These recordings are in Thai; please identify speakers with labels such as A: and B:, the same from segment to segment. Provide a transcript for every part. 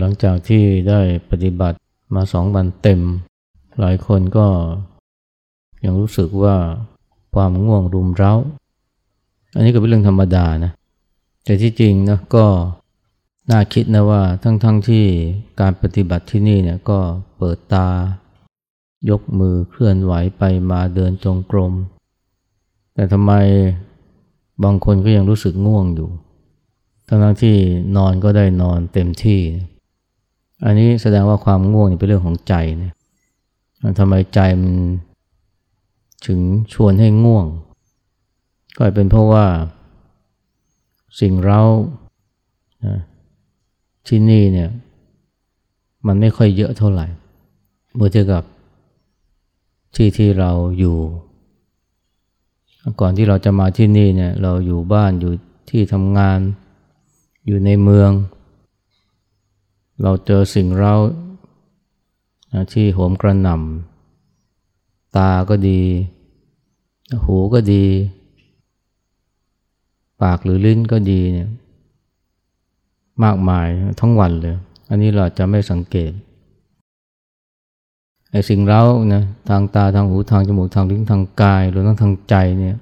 A: หลังจากที่ได้ปฏิบัติมาสองวันเต็ม หลายคนก็ยังรู้สึกว่าความง่วงรุมเร้า อันนี้ก็เป็นเรื่องธรรมดานะ แต่ที่จริงนะก็น่าคิดนะว่าทั้งๆทที่การปฏิบัติที่นี่เนี่ยก็เปิดตา ยกมือเคลื่อนไหวไปมาเดินจงกรม แต่ทำไมบางคนก็ยังรู้สึกง่วงอยู่ ทั้งๆที่นอนก็ได้นอนเต็มที่ อันนี้แสดงว่าความง่วงเป็นเรื่องของใจเนี่ยทำไมใจมันถึงชวนให้ง่วง ก็เป็นเพราะว่าสิ่งเราที่นี่เนี่ยมันไม่ค่อยเยอะเท่าไหร่เมื่อเทียบกับที่ที่เราอยู่ ก่อนที่เราจะมาที่นี่เนี่ยเราอยู่บ้านอยู่ที่ทำงาน อยู่ในเมือง เราเจอสิ่งเราที่โหมกระหน่ำตาก็ดี หูก็ดี ปากหรือลิ้นก็ดีเนี่ยมากมายทั้งวันเลย อันนี้เราจะไม่สังเกตไอ้สิ่งเร้านะทางตาทางหูทางจมูกทางลิ้นทางกายหรือทั้งทางใจเนี่ย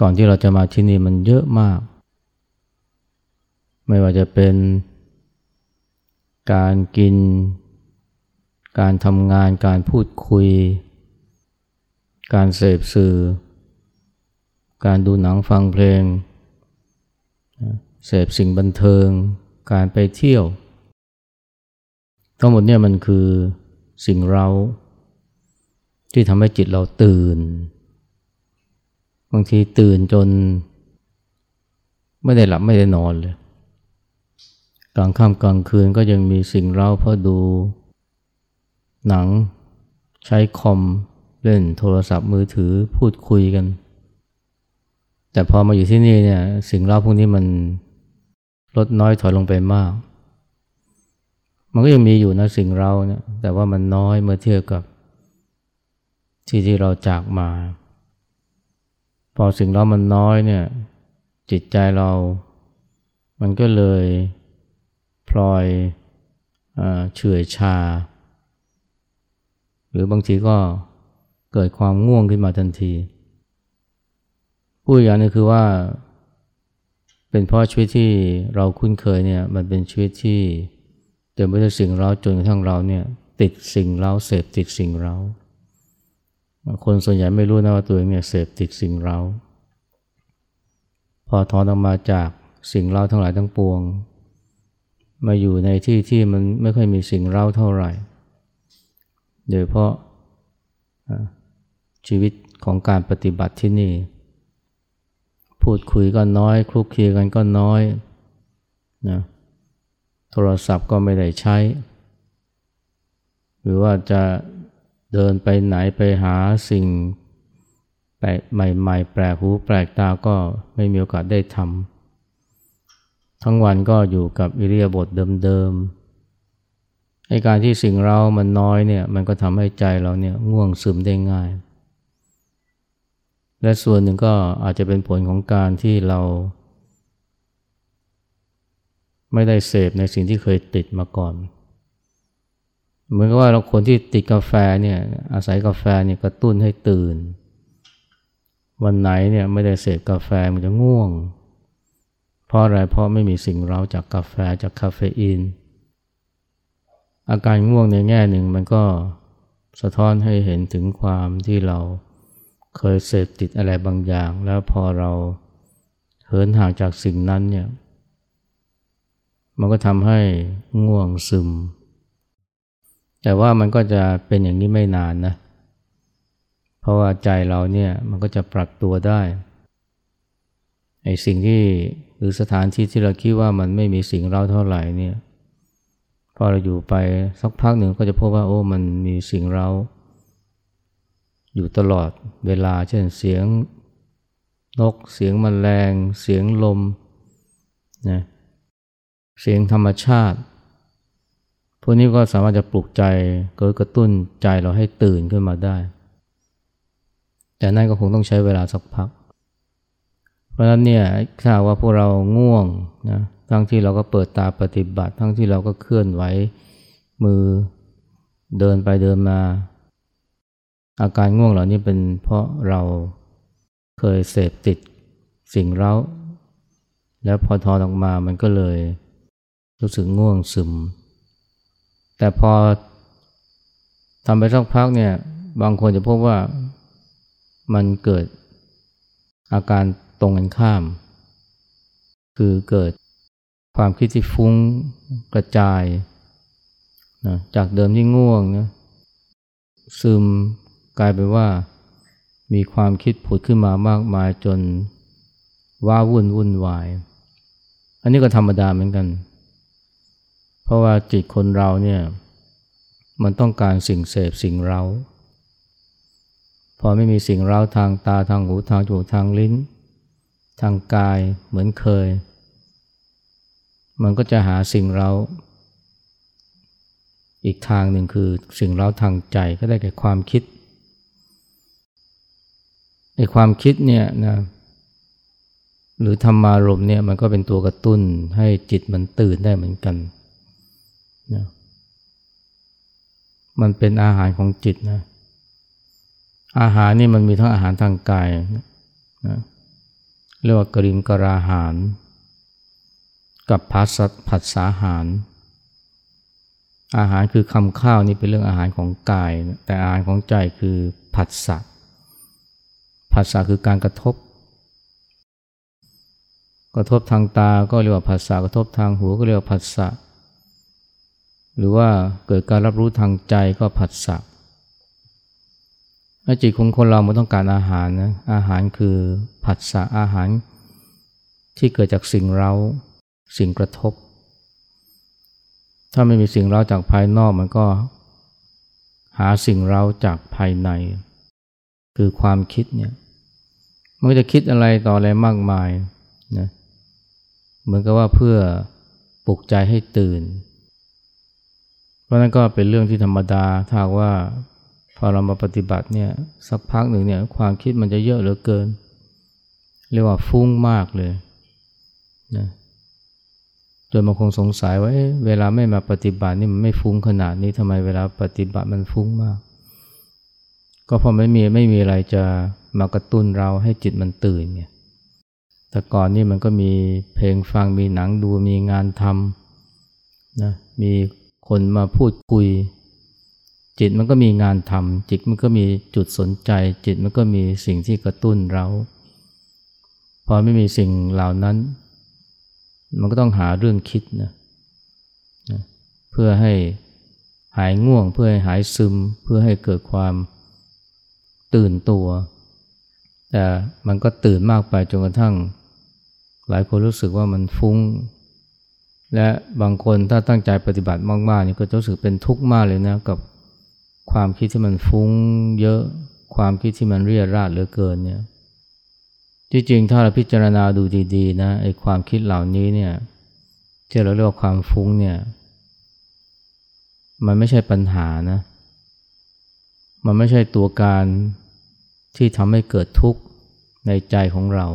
A: ก่อนที่เราจะมาที่นี่มันเยอะมาก ไม่ว่าจะเป็น การกิน การทำงาน การพูดคุย การเสพสื่อ การดูหนังฟังเพลง เสพสิ่งบันเทิง การไปเที่ยว ทั้งหมดเนี่ยมันคือสิ่งเราที่ทำให้จิตเราตื่น บางทีตื่นจน ไม่ได้หลับไม่ได้นอนเลย ลางค่ำกลางคืนก็ยังมีสิ่งเราเพราะดู หนังใช้คอมเล่นโทรศัพท์มือถือพูดคุยกัน แต่พอมาอยู่ที่นี่เนี่ยสิ่งเล่าพวกนี้มันลดน้อยถอยลงไปมาก มันก็ยังมีอยู่นะสิ่งเราเนี่ยแต่ว่ามันน้อยเมื่อเทียบกับที่ที่เราจากมา พอสิ่งเรามันน้อยเนี่ยจิตใจเรา มันก็เลย พลอยเฉื่อยชา หรือบางทีก็เกิดความง่วงขึ้นมาทันทีผู้อย่างนึงคือว่า เป็นเพราะชีวิตที่เราคุ้นเคยเนี่ยมันเป็นชีวิตที่เต็มไปด้วยสิ่งเราจนกระทั่งเราเนี่ยติดสิ่งเราเสพติดสิ่งเราคนส่วนใหญ่ไม่รู้นะว่าตัวเองเนี่ยเสพติดสิ่งเราพอถอนออกมาจากสิ่งเราทั้งหลายทั้งปวง มาอยู่ในที่ที่มันไม่ค่อยมีสิ่งเราเท่าไหร่ โดยเพราะชีวิตของการปฏิบัติที่นี่ พูดคุยก็น้อย คลุกคลีกันก็น้อยนะโทรศัพท์ก็ไม่ได้ใช้ หรือว่าจะเดินไปไหนไปหาสิ่งแปลกใหม่ ๆ แปลกหูแปลกตาก็ไม่มีโอกาสได้ทำ ทั้งวันก็อยู่กับอิริยาบถเดิมๆในการที่สิ่งเรามันน้อยเนี่ยมันก็ทำให้ใจเราเนี่ยง่วงซึมได้ง่าย และส่วนหนึ่งก็อาจจะเป็นผลของการที่เรา ไม่ได้เสพในสิ่งที่เคยติดมาก่อน เหมือนกับว่าเราคนที่ติดกาแฟเนี่ยอาศัยกาแฟเนี่ยกระตุ้นให้ตื่น วันไหนเนี่ยไม่ได้เสพกาแฟมันจะง่วง เพราะอะไรเพราะไม่มีสิ่งเร้าจากกาแฟจากคาเฟอีน อาการง่วงในแง่หนึ่งมันก็สะท้อนให้เห็นถึงความที่เราเคยเสพติดอะไรบางอย่าง แล้วพอเราเหินห่างจากสิ่งนั้นเนี่ยมันก็ทำให้ง่วงซึม แต่ว่ามันก็จะเป็นอย่างนี้ไม่นานนะ เพราะว่าใจเราเนี่ยมันก็จะปรับตัวได้ไอ้สิ่งที่ หรือสถานที่ที่เราคิดว่ามันไม่มีสิ่งเราเท่าไหร่เนี่ยพอเราอยู่ไปสักพักหนึ่งก็จะพบว่าโอ้มันมีสิ่งเราอยู่ตลอดเวลาเช่นเสียงนกเสียงมแมลง เสียงลมนะเสียงธรรมชาติ พวกนี้ก็สามารถจะปลุกใจเกิดกระตุ้นใจเราให้ตื่นขึ้นมาได้ แต่นั่นก็คงต้องใช้เวลาสักพัก เพราะฉะนั้นเนี่ยถ้าว่าพวกเราง่วงนะทั้งที่เราก็เปิดตาปฏิบัติ ทั้งที่เราก็เคลื่อนไหวมือเดินไปเดินมา อาการง่วงเหล่านี้เป็นเพราะเราเคยเสพติดสิ่งเร้า แล้วพอทอนออกมามันก็เลยรู้สึกง่วงซึม แต่พอทำไปสักพักเนี่ยบางคนจะพบว่ามันเกิดอาการ ตรงกันข้าม คือเกิดความคิดที่ฟุ้งกระจายนะจากเดิมที่ง่วงนะซึมกลายเป็นว่ามีความคิดผุดขึ้นมามากมายจนว้าวุ่นวุ่นวาย อันนี้ก็ธรรมดาเหมือนกัน เพราะว่าจิตคนเราเนี่ยมันต้องการสิ่งเสพสิ่งเราพอไม่มีสิ่งเราทางตาทางหูทางจมูกทางลิ้น ทางกายเหมือนเคย มันก็จะหาสิ่งเรา อีกทางหนึ่งคือสิ่งเราทางใจก็ได้แก่ความคิดไอ้ความคิดเนี่ยนะหรือธรรมารมเนี่ยมันก็เป็นตัวกระตุ้นให้จิตมันตื่นได้เหมือนกันนะมันเป็นอาหารของจิตนะอาหารนี่มันมีทั้งอาหารทางกายนะ เรียกว่ากริมกราหาร กับพัสผัสสาหาร อาหารคือคำข้าวนี่เป็นเรื่องอาหารของกาย แต่อาหารของใจคือผัสสะผัสสะคือการกระทบ กระทบทางตาก็เรียกว่าผัสสะกระทบทางหูก็เรียกว่าผัสสะหรือว่าเกิดการรับรู้ทางใจก็ผัสสะ จิตของคนเรามันต้องการอาหารนะอาหารคือผัสสะอาหาร ที่เกิดจากสิ่งเราสิ่งกระทบ ถ้าไม่มีสิ่งเราจากภายนอกมันก็หาสิ่งเราจากภายใน คือความคิดเนี่ยมันจะคิดอะไรต่ออะไรมากมายนะเหมือนกับว่าเพื่อปลุกใจให้ตื่น เพราะนั้นก็เป็นเรื่องที่ธรรมดาถ้าว่า พอเรามาปฏิบัติเนี่ยสักพักหนึ่งเนี่ยความคิดมันจะเยอะเหลือเกิน เรียกว่าฟุ้งมากเลยนะจนบางคงสงสัยว่าเเวลาไม่มาปฏิบัตินี่มันไม่ฟุ้งขนาดนี้ทำไมเวลาปฏิบัติมันฟุ้งมาก ก็เพราะไม่มีไม่มีอะไรจะมากระตุ้นเราให้จิตมันตื่นเนี่ยแต่ก่อนนี่มันก็มีเพลงฟังมีหนังดูมีงานทำนะมีคนมาพูดคุย จิตมันก็มีงานทำจิตมันก็มีจุดสนใจ จิตมันก็มีสิ่งที่กระตุ้นเราพอไม่มีสิ่งเหล่านั้น มันก็ต้องหาเรื่องคิดนะนะเพื่อให้หายง่วง เพื่อให้หายซึม เพื่อให้เกิดความตื่นตัว แต่มันก็ตื่นมากไปจนกระทั่ง หลายคนรู้สึกว่ามันฟุ้ง และบางคนถ้าตั้งใจปฏิบัติมากๆนี่ก็จะรู้สึกเป็นทุกข์มากเลยนะกับ ความคิดที่มันฟุ้งเยอะ ความคิดที่มันเรียราดเหลือเกินเนี่ยที่จริงถ้าเราพิจารณาดูดีๆนะไอ้ความคิดเหล่านี้เนี่ยที่เราเรียกว่าความฟุ้งเนี่ย มันไม่ใช่ปัญหานะ มันไม่ใช่ตัวการที่ทำให้เกิดทุกข์ในใจของเรา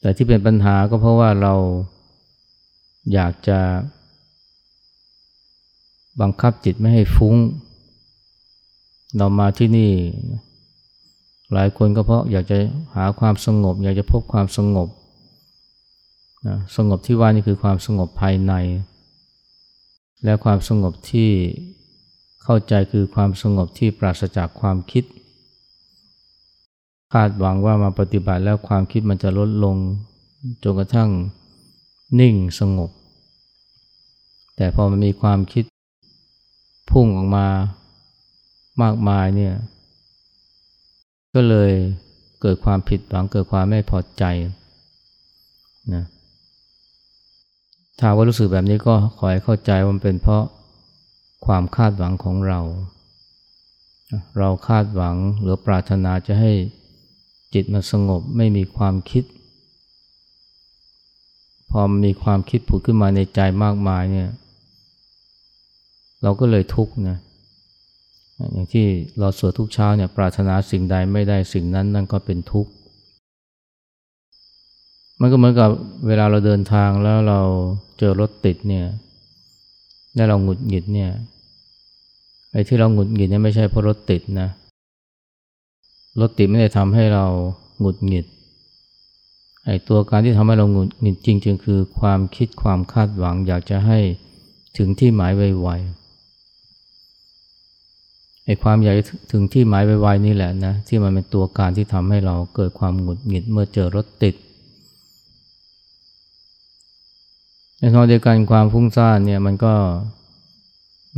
A: แต่ที่เป็นปัญหาก็เพราะว่าเราอยากจะ บังคับจิตไม่ให้ฟุ้ง เรามาที่นี่ หลายคนก็เพราะอยากจะหาความสงบ อยากจะพบความสงบนะสงบที่ว่านี่คือความสงบภายใน และความสงบที่เข้าใจคือความสงบที่ปราศจากความคิด คาดหวังว่ามาปฏิบัติแล้วความคิดมันจะลดลงจนกระทั่งนิ่งสงบ แต่พอมันมีความคิด พุ่งออกมามากมายเนี่ย ก็เลยเกิดความผิดหวังเกิดความไม่พอใจนะถ้าว่ารู้สึกแบบนี้ก็ขอให้เข้าใจว่ามันเป็นเพราะความคาดหวังของเรา เราคาดหวังหรือปรารถนาจะให้จิตมันสงบไม่มีความคิด พอมีความคิดผุดขึ้นมาในใจมากมายเนี่ย เราก็เลยทุกข์นะอย่างที่เราสวดทุกเช้าเนี่ยปรารถนาสิ่งใดไม่ได้สิ่งนั้นนั่นก็เป็นทุกข์มันก็เหมือนกับเวลาเราเดินทางแล้วเราเจอรถติดเนี่ยแล้วเราหงุดหงิดเนี่ยไอ้ที่เราหงุดหงิดเนี่ยไม่ใช่เพราะรถติดนะรถติดไม่ได้ทำให้เราหงุดหงิดไอ้ตัวการที่ทำให้เราหงุดหงิดจริงๆคือความคิดความคาดหวังอยากจะให้ถึงที่หมายไวๆ ไอ้ความอยากถึงที่หมายไวๆนี่แหละนะที่มันเป็นตัวการที่ทำให้เราเกิดความหงุดหงิดเมื่อเจอรถติดในทางเดียวกันความฟุ้งซ่านเนี่ยมันก็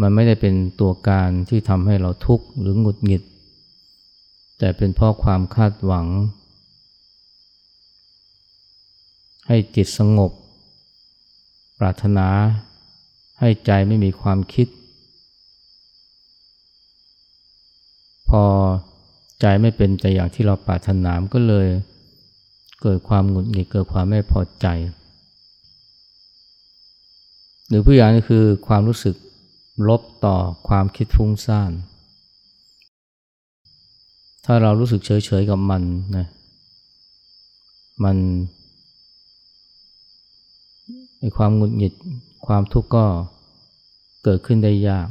A: มันไม่ได้เป็นตัวการที่ทำให้เราทุกข์หรือหงุดหงิด แต่เป็นเพราะความคาดหวัง ให้จิตสงบ ปรารถนา ให้ใจไม่มีความคิด พอใจไม่เป็นใจอย่างที่เราปรารถนาก็เลยเกิดความหงุดหงิดเกิดความไม่พอใจ หรือผู้อย่างก็คือความรู้สึกลบต่อความคิดฟุ้งซ่าน ถ้าเรารู้สึกเฉยๆกับมันนะมันในความหงุดหงิดความทุกข์ก็เกิดขึ้นได้ยาก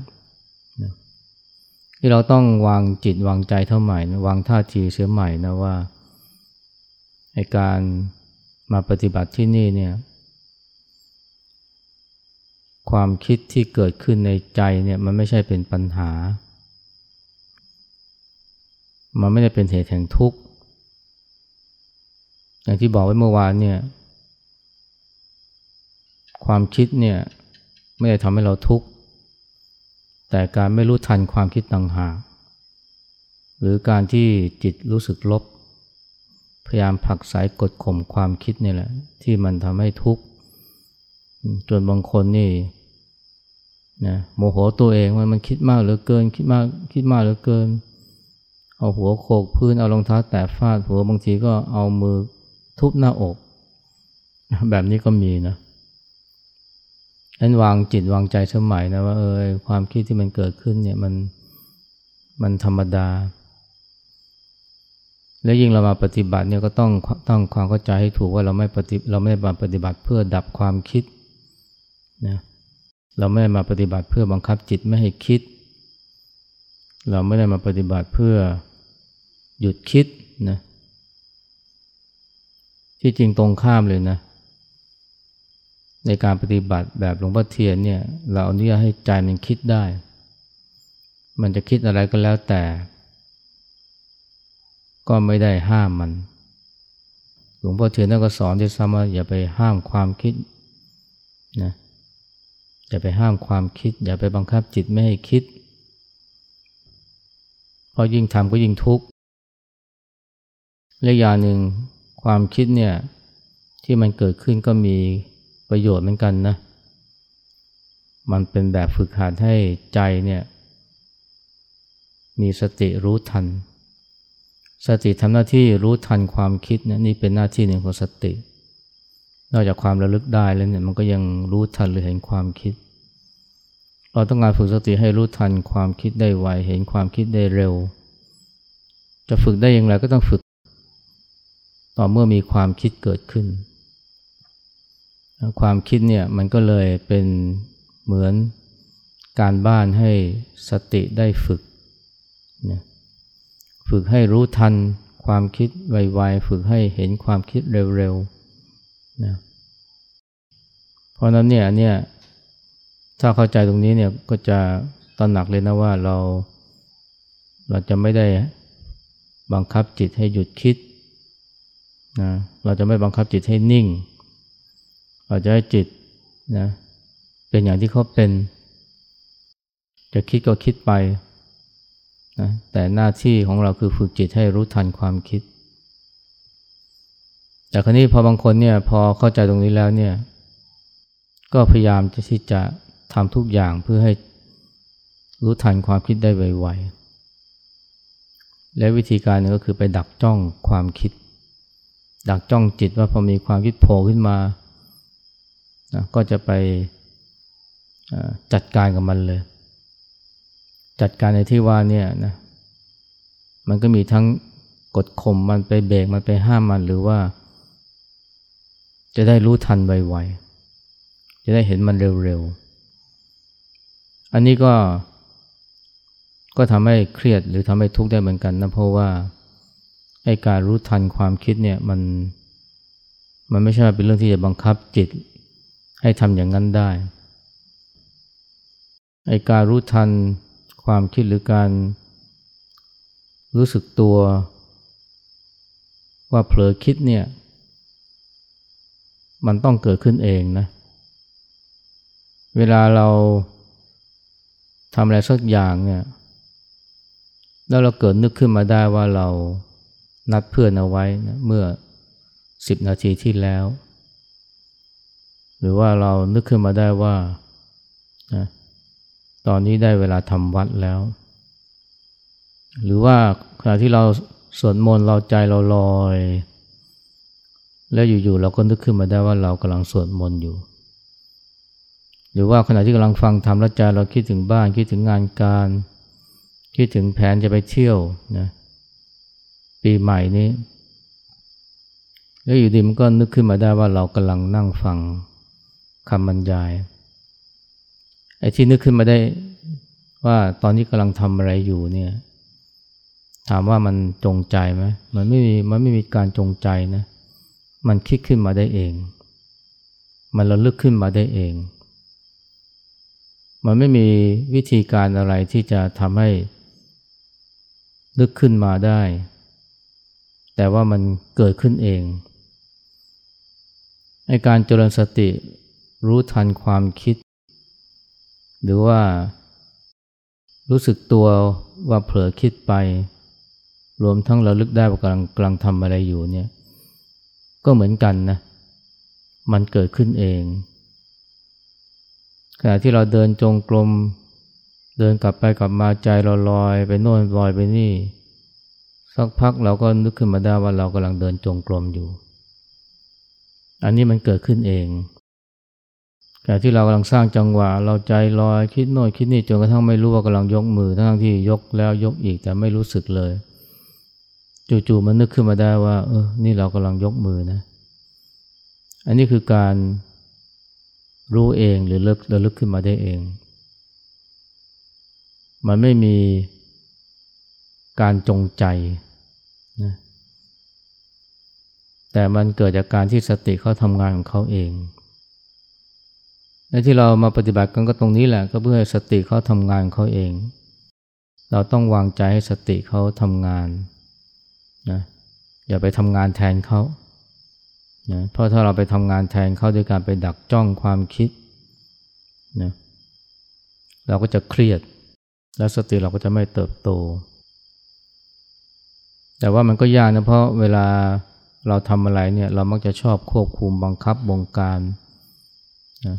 A: ที่เราต้องวางจิตวางใจเท่าใหม่นะวางท่าทีเสียใหม่นะว่าในการมาปฏิบัติที่นี่เนี่ยความคิดที่เกิดขึ้นในใจเนี่ยมันไม่ใช่เป็นปัญหา มันไม่ได้เป็นเหตุแห่งทุกข์ อย่างที่บอกไว้เมื่อวานเนี่ย ความคิดเนี่ยไม่ได้ทำให้เราทุกข์ แต่การไม่รู้ทันความคิดต่างหากหรือการที่จิตรู้สึกลบ พยายามผลักสายกดข่มความคิดนี่แหละ ที่มันทำให้ทุกข์จนบางคนนี่นะโมโหตัวเองว่ามันคิดมากเหลือเกิน คิดมากคิดมากเหลือเกิน เอาหัวโขกพื้นเอารองเท้าแตะฟาดหัวบางทีก็เอามือทุบหน้าอก แบบนี้ก็มีนะ นั้นวางจิตวางใจสมัยนะว่าเออความคิดที่มันเกิดขึ้นเนี่ยมันมันธรรมดา แล้วยิ่งเรามาปฏิบัติเนี่ยก็ต้องต้องความเข้าใจให้ถูกว่าเราไม่ปฏิเราไม่มาปฏิบัติเพื่อดับความคิดนะเราไม่ได้มาปฏิบัติเพื่อบังคับจิตไม่ให้คิด เราไม่ได้มาปฏิบัติเพื่อหยุดคิดนะที่จริงตรงข้ามเลยนะ ในการปฏิบัติแบบหลวงพ่อเทียนเนี่ยเราอนุญาตให้ใจมันคิดได้ มันจะคิดอะไรก็แล้วแต่ ก็ไม่ได้ห้ามมัน หลวงพ่อเทียนท่านก็สอนที่ซ้ำว่าอย่าไปห้ามความคิดนะอย่าไปห้ามความคิด อย่าไปบังคับจิตไม่ให้คิดเพราะยิ่งทำก็ยิ่งทุกข์และอย่างหนึ่งความคิดเนี่ยที่มันเกิดขึ้นก็มี ประโยชน์เหมือนกันนะ มันเป็นแบบฝึกหัดให้ใจเนี่ยมีสติรู้ทัน สติทำหน้าที่รู้ทันความคิดนะนี่เป็นหน้าที่หนึ่งของสติ นอกจากความระลึกได้แล้วเนี่ยมันก็ยังรู้ทันหรือเห็นความคิด เราต้องการฝึกสติให้รู้ทันความคิดได้ไวเห็นความคิดได้เร็ว จะฝึกได้อย่างไรก็ต้องฝึก ต่อเมื่อมีความคิดเกิดขึ้น ความคิดเนี่ยมันก็เลยเป็นเหมือนการบ้านให้สติได้ฝึกนะฝึกให้รู้ทันความคิดไวๆ ฝึกให้เห็นความคิดเร็วๆนะเพราะนั้นเนี่ยเนี่ยถ้าเข้าใจตรงนี้เนี่ยก็จะตระหนักเลยนะว่าเรา เราจะไม่ได้บังคับจิตให้หยุดคิดนะเราจะไม่บังคับจิตให้นิ่ง เราจะให้จิตนะเป็นอย่างที่เขาเป็น จะคิดก็คิดไปนะแต่หน้าที่ของเราคือฝึกจิตให้รู้ทันความคิด แต่ครนี้พอบางคนเนี่ยพอเข้าใจตรงนี้แล้วเนี่ย ก็พยายามที่จะทำทุกอย่างเพื่อให้รู้ทันความคิดได้ไวๆ และวิธีการนึงก็คือไปดักจ้องความคิด ดักจ้องจิตว่าพอมีความคิดโผล่ขึ้นมา นะก็จะไปจัดการกับมันเลย จัดการในที่ว่าเนี่ยนะมันก็มีทั้งกดข่มมันไปเบรกมันไปห้ามมันหรือว่า จะได้รู้ทันไวๆ จะได้เห็นมันเร็วๆ อันนี้ก็ ก็ทำให้เครียดหรือทำให้ทุกข์ได้เหมือนกันนะเพราะว่าไอ้การรู้ทันความคิดเนี่ยมัน มันไม่ใช่เป็นเรื่องที่จะบังคับจิต ให้ทำอย่างนั้นได้ไอการรู้ทันความคิดหรือการรู้สึกตัว ว่าเผลอคิดเนี่ย มันต้องเกิดขึ้นเองนะ เวลาเราทำอะไรสักอย่างเนี่ยแล้วเราเกิดนึกขึ้นมาได้ว่าเรานัดเพื่อนเอาไว้นะเมื่อสิบนาทีที่แล้ว หรือว่าเรานึกขึ้นมาได้ว่านะตอนนี้ได้เวลาทำวัดแล้ว หรือว่าขณะที่เราสวดมนต์เราใจเราลอย แล้วอยู่ๆเราก็นึกขึ้นมาได้ว่าเรากำลังสวดมนต์อยู่ หรือว่าขณะที่กำลังฟังธรรมแล้วใจเราคิดถึงบ้านคิดถึงงานการ คิดถึงแผนจะไปเที่ยวนะปีใหม่นี้ แล้วอยู่ดีมันก็นึกขึ้นมาได้ว่าเรากำลังนั่งฟัง คำบรรยาย ไอ้ที่นึกขึ้นมาได้ว่าตอนนี้กำลังทำอะไรอยู่เนี่ย ถามว่ามันจงใจไหมมันไม่มีมันไม่มีการจงใจนะ มันคิดขึ้นมาได้เอง มันระลึกขึ้นมาได้เอง มันไม่มีวิธีการอะไรที่จะทำให้นึกขึ้นมาได้ แต่ว่ามันเกิดขึ้นเองในการเจริญสติ รู้ทันความคิด หรือว่า รู้สึกตัวว่าเผลอคิดไป รวมทั้งเราลึกได้ว่ากำลังกำลังทำอะไรอยู่เนี่ย ก็เหมือนกันนะ มันเกิดขึ้นเอง ขณะที่เราเดินจงกรมเดินกลับไปกลับมาใจเราลอยไปโน่นลอยไปนี่ สักพักเราก็นึกขึ้นมาได้ว่าเรากำลังเดินจงกรมอยู่ อันนี้มันเกิดขึ้นเอง ขณะที่เรากำลังสร้างจังหวะ เราใจลอยคิดโน่นคิดนี่จนกระทั่งไม่รู้ว่ากำลังยกมือทั้งที่ยกแล้วยกอีกแต่ไม่รู้สึกเลย จู่ๆมันนึกขึ้นมาได้ว่า เออ นี่เรากำลังยกมือนะ อันนี้คือการรู้เองหรือเลิกระลึกขึ้นมาได้เอง มันไม่มีการจงใจนะแต่มันเกิดจากการที่สติเขาทำงานของเขาเอง และที่เรามาปฏิบัติกันก็ตรงนี้แหละก็เพื่อสติเขาทำงานเขาเอง เราต้องวางใจให้สติเขาทำงานนะอย่าไปทำงานแทนเขานะเพราะถ้าเราไปทำงานแทนเขาด้วยการไปดักจ้องความคิดนะเราก็จะเครียด แล้วสติเราก็จะไม่เติบโต แต่ว่ามันก็ยากนะเพราะเวลาเราทำอะไรเนี่ยเรามักจะชอบควบคุมบังคับบงการนะ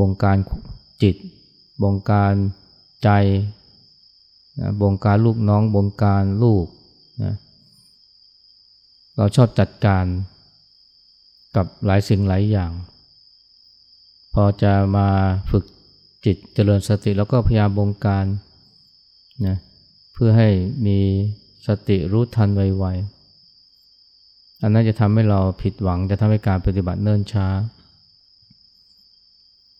A: บงการจิต บงการใจนะบงการลูกน้อง บงการลูกนะเราชอบจัดการกับหลายสิ่งหลายอย่าง พอจะมาฝึกจิตเจริญสติแล้วก็พยายามบงการนะเพื่อให้มีสติรู้ทันไวๆอันนั้นจะทำให้เราผิดหวังจะทำให้การปฏิบัติเนิ่นช้า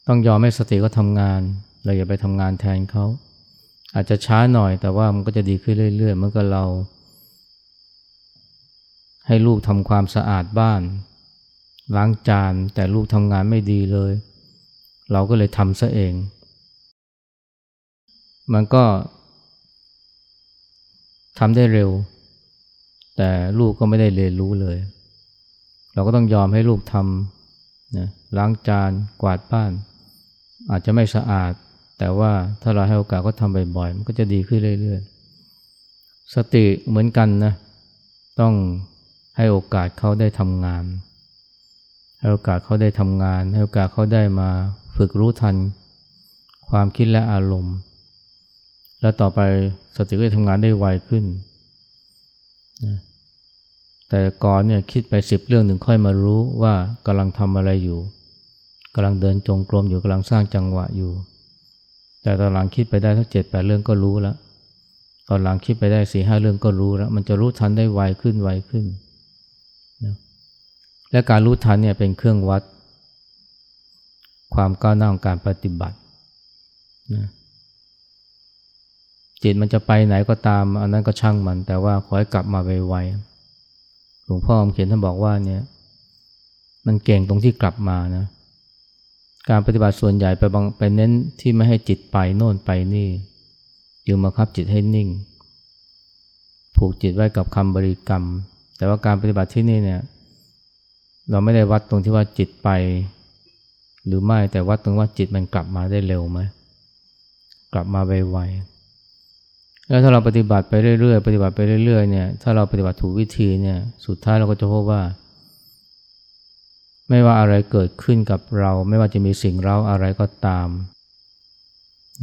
A: ต้องยอมให้สติก็ทำงาน เราอย่าไปทำงานแทนเขา อาจจะช้าหน่อยแต่ว่ามันก็จะดีขึ้นเรื่อยๆเมื่อกับเรา ให้ลูกทำความสะอาดบ้าน ล้างจานแต่ลูกทำงานไม่ดีเลย เราก็เลยทำซะเอง มันก็ทำได้เร็ว แต่ลูกก็ไม่ได้เรียนรู้เลย เราก็ต้องยอมให้ลูกทำนะล้างจานกวาดบ้าน อาจจะไม่สะอาด แต่ว่าถ้าเราให้โอกาสก็ทำบ่อยๆ มันก็จะดีขึ้นเรื่อยๆ สติเหมือนกันนะ ต้องให้โอกาสเขาได้ทำงาน ให้โอกาสเขาได้ทำงาน ให้โอกาสเขาได้มาฝึกรู้ทัน ความคิดและอารมณ์ แล้วต่อไปสติก็จะทำงานได้ไวขึ้นนะแต่ก่อนเนี่ยคิดไปสิบเรื่องหนึ่งค่อยมารู้ว่ากำลังทำอะไรอยู่ กำลังเดินจงกรมอยู่กำลังสร้างจังหวะอยู่ แต่ตอนหลังคิดไปได้ทั้งเจ็ดแปดเรื่องก็รู้แล้วตอนหลังคิดไปได้สี่ห้าเรื่องก็รู้แล้ว มันจะรู้ทันได้ไวขึ้นไวขึ้นนะและการรู้ทันเนี่ยเป็นเครื่องวัด ความก้าวหน้าของการปฏิบัตินะจิตมันจะไปไหนก็ตาม อันนั้นก็ช่างมัน แต่ว่าขอให้กลับมาไวๆหลวงพ่อเขียนท่านบอกว่าเนี่ย มันเก่งตรงที่กลับมานะ การปฏิบัติส่วนใหญ่ไปบางไปเน้นที่ไม่ให้จิตไปโน่นไปนี่อยึงมาคับจิตให้นิ่ง ผูกจิตไว้กับคำบริกรรม แต่ว่าการปฏิบัติที่นี่เนี่ยเราไม่ได้วัดตรงที่ว่าจิตไป หรือไม่แต่วัดตรงว่าจิตมันกลับมาได้เร็วไหมกลับมาไวๆแล้วถ้าเราปฏิบัติไปเรื่อยๆปฏิบัติไปเรื่อยๆเนี่ยถ้าเราปฏิบัติถูกวิธีเนี่ยสุดท้ายเราก็จะพบว่า ไม่ว่าอะไรเกิดขึ้นกับเรา ไม่ว่าจะมีสิ่งเราอะไรก็ตาม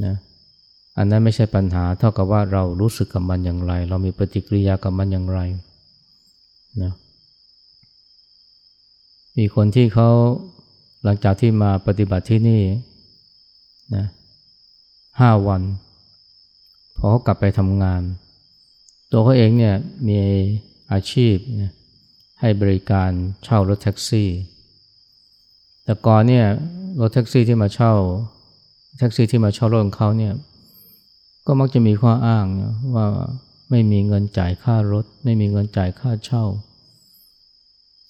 A: นะอันนั้นไม่ใช่ปัญหาเท่ากับว่าเรารู้สึกกับมันอย่างไร เรามีปฏิกิริยากับมันอย่างไรนะมีคนที่เขาหลังจากที่มาปฏิบัติที่นี่นะห้าวัน พอเขากลับไปทำงาน ตัวเขาเองเนี่ยมีอาชีพนะให้บริการเช่ารถแท็กซี่ แต่ก่อนเนี่ยรถแท็กซี่ที่มาเช่า แท็กซี่ที่มาเช่ารถของเขาเนี่ยก็มักจะมีข้ออ้างว่าไม่มีเงินจ่ายค่ารถ ไม่มีเงินจ่ายค่าเช่า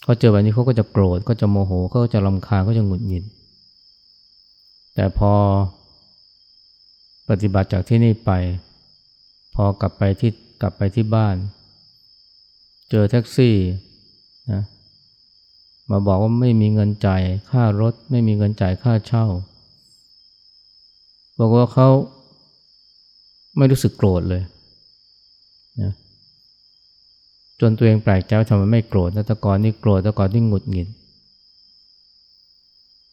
A: เขาเจอแบบนี้เขาก็จะโกรธก็จะโมโหเขาก็จะลำคาญก็จะหงุดหงิด แต่พอปฏิบัติจากที่นี่ไป พอกลับไปที่กลับไปที่บ้าน เจอแท็กซี่นะ มาบอกว่าไม่มีเงินจ่ายค่ารถ ไม่มีเงินจ่ายค่าเช่า บอกว่าเขาไม่รู้สึกโกรธเลยนะจนตัวเองแปลกใจว่าทำไมไม่โกรธแต่ก่อนนี่โกรธแต่ก่อนนี่หงุดหงิด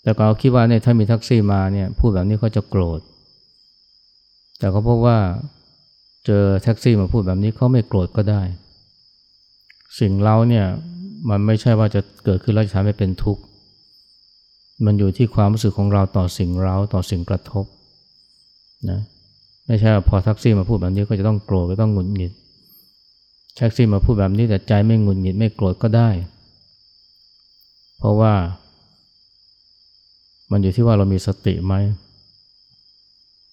A: แต่ก็คิดว่าเนี่ยถ้ามีแท็กซี่มาเนี่ยพูดแบบนี้เขาจะโกรธ แต่เขาพบว่าเจอแท็กซี่มาพูดแบบนี้เขาไม่โกรธก็ได้ สิ่งเราเนี่ย มันไม่ใช่ว่าจะเกิดขึ้นแล้วจะทำให้เป็นทุกข์ มันอยู่ที่ความรู้สึกของเราต่อสิ่งเราต่อสิ่งกระทบนะไม่ใช่พอแท็กซี่มาพูดแบบนี้ก็จะต้องโกรธก็ต้องหงุดหงิดแท็กซี่มาพูดแบบนี้แต่ใจไม่หงุดหงิดไม่โกรธก็ได้ เพราะว่า มันอยู่ที่ว่าเรามีสติไหม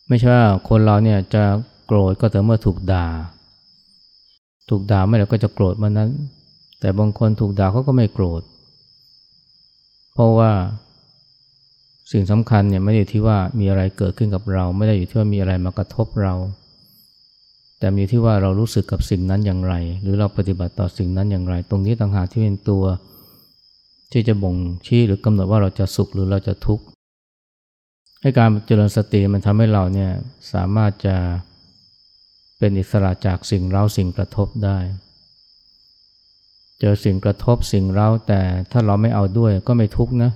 A: ไม่ใช่ว่าคนเราเนี่ยจะโกรธก็แต่เมื่อถูกด่า ถูกด่าไม่แล้วก็จะโกรธมันนั้น แต่บางคนถูกด่าเขาก็ไม่โกรธ เพราะว่าสิ่งสำคัญเนี่ยไม่ได้อยู่ที่ว่ามีอะไรเกิดขึ้นกับเรา ไม่ได้อยู่ที่ว่ามีอะไรมากระทบเรา แต่มีที่ว่าเรารู้สึกกับสิ่งนั้นอย่างไร หรือเราปฏิบัติต่อสิ่งนั้นอย่างไร ตรงนี้ต่างหากที่เป็นตัว ที่จะบ่งชี้หรือกำหนดว่าเราจะสุขหรือเราจะทุกข์ให้การเจริญสติมันทำให้เราเนี่ยสามารถจะเป็นอิสระจากสิ่งเร้าสิ่งกระทบได้ เจอสิ่งกระทบสิ่งเร้าแต่ถ้าเราไม่เอาด้วยก็ไม่ทุกข์นะ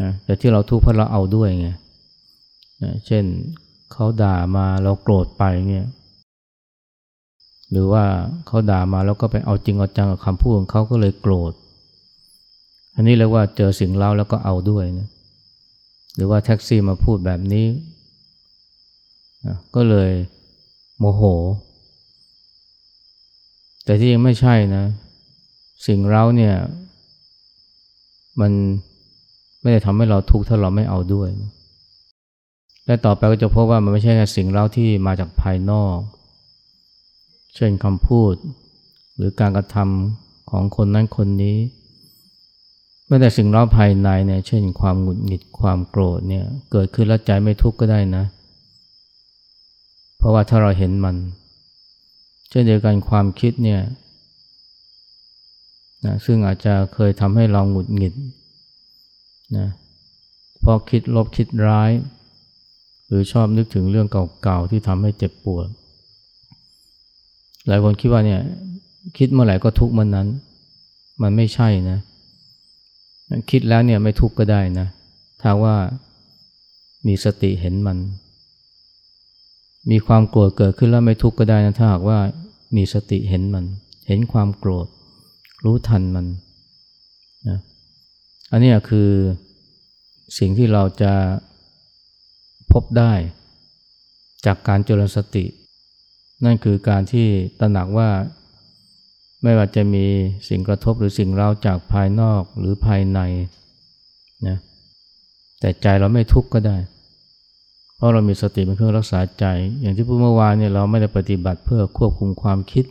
A: นะแต่ที่เราทุกข์เพราะเราเอาด้วยไงนะเช่นเขาด่ามาเราโกรธไปเนี่ยหรือว่าเขาด่ามาแล้วก็ไปเอาจริงเอาจังกับคำพูดของเขาก็เลยโกรธ อันนี้เรียกว่าเจอสิ่งเล่าแล้วก็เอาด้วยนะหรือว่าแท็กซี่มาพูดแบบนี้ ก็เลยโมโห แต่ที่ยังไม่ใช่นะ สิ่งเล่าเนี่ย มันไม่ได้ทำให้เราทุกข์ถ้าเราไม่เอาด้วย และต่อไปก็จะพบว่ามันไม่ใช่แค่สิ่งเล่าที่มาจากภายนอก เช่นคำพูด หรือการกระทำของคนนั้นคนนี้ไม่แต่สิ่งเล่าภายในเนี่ยเช่นความหงุดหงิดความโกรธเนี่ยเกิดขึ้นแล้วใจไม่ทุกข์ก็ได้นะ เพราะว่าถ้าเราเห็นมัน เช่นเดียวกันความคิดเนี่ยนะซึ่งอาจจะเคยทำให้เราหงุดหงิดนะพอคิดลบคิดร้าย หรือชอบนึกถึงเรื่องเก่าๆที่ทำให้เจ็บปวด หลายคนคิดว่าเนี่ยคิดเมื่อไหร่ก็ทุกเมื่อนนั้น มันไม่ใช่นะคิดแล้วเนี่ยไม่ทุกข์ก็ได้นะถ้าว่ามีสติเห็นมัน มีความโกรธเกิดขึ้นแล้วไม่ทุกข์ก็ได้นะถ้าหากว่ามีสติเห็นมัน เห็นความโกรธ รู้ทันมันนะอันนี้คือสิ่งที่เราจะพบได้จากการเจริญสติ นั่นคือการที่ตระหนักว่าไม่ว่าจะมีสิ่งกระทบหรือสิ่งเร้าจากภายนอกหรือภายในนะแต่ใจเราไม่ทุกข์ก็ได้ เพราะเรามีสติเป็นเครื่องรักษาใจ อย่างที่พูดเมื่อวานเนี่ยเราไม่ได้ปฏิบัติเพื่อควบคุมความคิด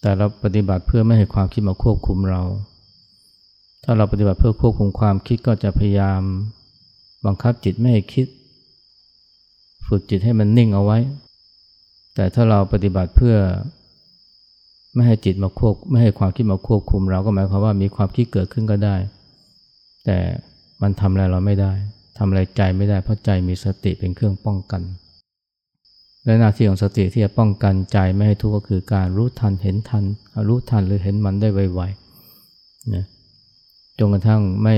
A: แต่เราปฏิบัติเพื่อไม่ให้ความคิดมาควบคุมเรา ถ้าเราปฏิบัติเพื่อควบคุมความคิดก็จะพยายามบังคับจิตไม่ให้คิด ฝึกจิตให้มันนิ่งเอาไว้ แต่ถ้าเราปฏิบัติเพื่อไม่ให้จิตมาควบไม่ให้ความคิดมาควบคุมเราก็หมายความว่ามีความคิดเกิดขึ้นก็ได้ แต่มันทำอะไรเราไม่ได้ำอะไรใจไม่ได้เพราะใจมีสติเป็นเครื่องป้องกัน และหน้าที่ของสติที่จะป้องกันใจไม่ให้ทุกข์ก็คือการรู้ทันเห็นทันรู้ทันหรือเห็นมันได้ไวๆนะจนกระทั่งไม่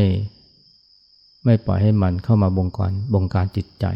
A: ไม่ปล่อยให้มันเข้ามาบงการบงการจิตใจ